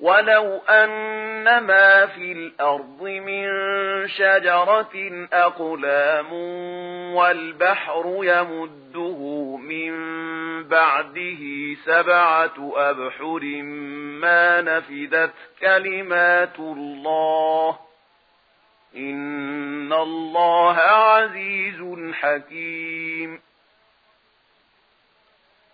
ولو أن ما في الأرض من شجرة أقلام والبحر يمده من بعده سبعة أبحر ما نفذت كلمات الله إن الله عزيز حكيم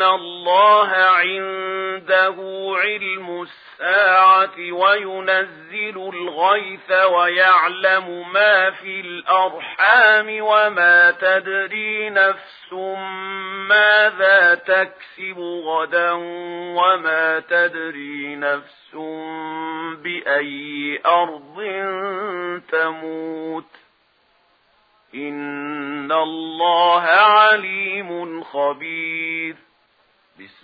إِنَّ اللَّهَ عِندَهُ عِلْمُ السَّاعَةِ وَيُنَزِّلُ الْغَيْثَ وَيَعْلَمُ مَا فِي الْأَرْحَامِ وَمَا تَدْرِي نَفْسٌ مَاذَا تَكْسِبُ غَدًا وَمَا تَدْرِي نَفْسٌ بِأَيِّ أَرْضٍ تَمُوتُ إِنَّ اللَّهَ عَلِيمٌ خَبِيرٌ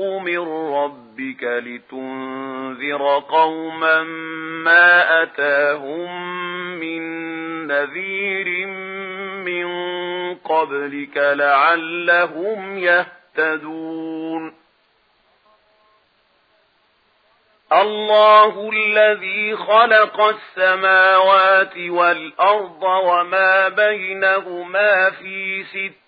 الحق من ربك لتنذر قوما ما أتاهم من نذير من قبلك لعلهم يهتدون الله الذي خلق السماوات والأرض وما بينهما في ستة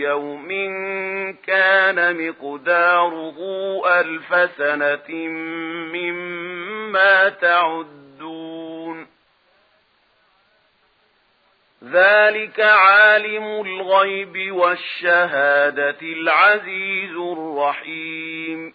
يوم كان مقداره ألف سنة مما تعدون ذلك عالم الغيب والشهادة العزيز الرحيم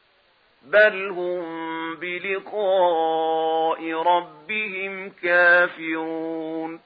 بل هم بلقاء ربهم كافرون